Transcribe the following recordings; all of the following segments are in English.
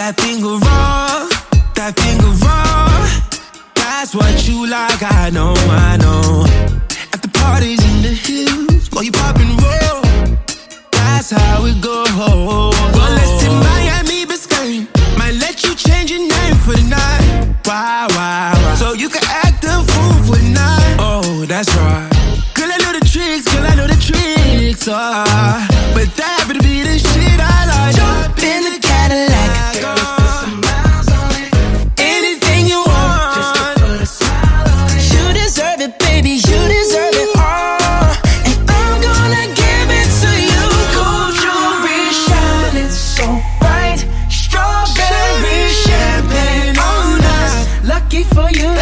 That thing go raw, that thing go raw. That's what you like, I know, I know. At the parties in the hills, while you pop and roll. That's how it go. less in Miami, Biscayne might let you change your name for the night. Why, why, why? So you can act a fool for the night. Oh, that's right. Girl, I know the tricks, girl, I know the tricks. Uh, but that would be the shit.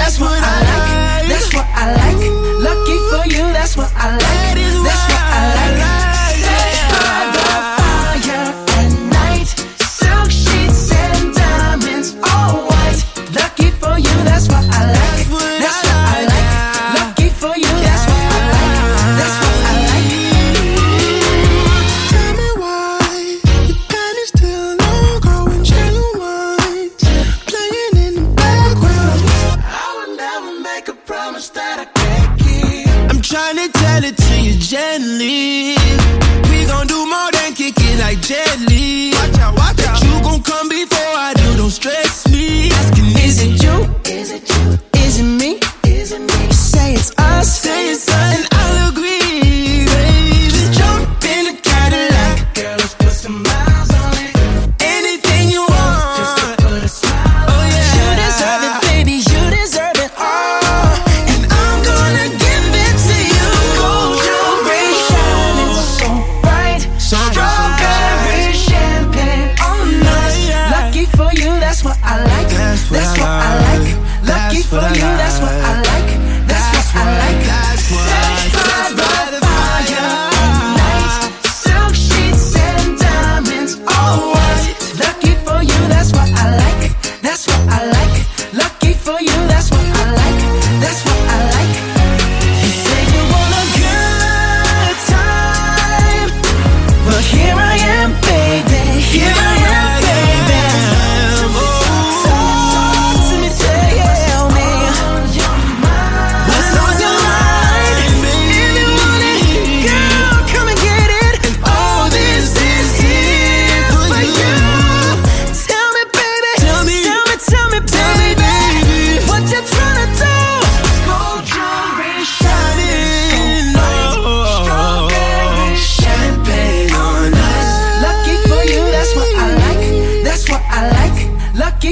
That's what make a promise that I can't keep. I'm trying to tell it to you gently. We gon' do more.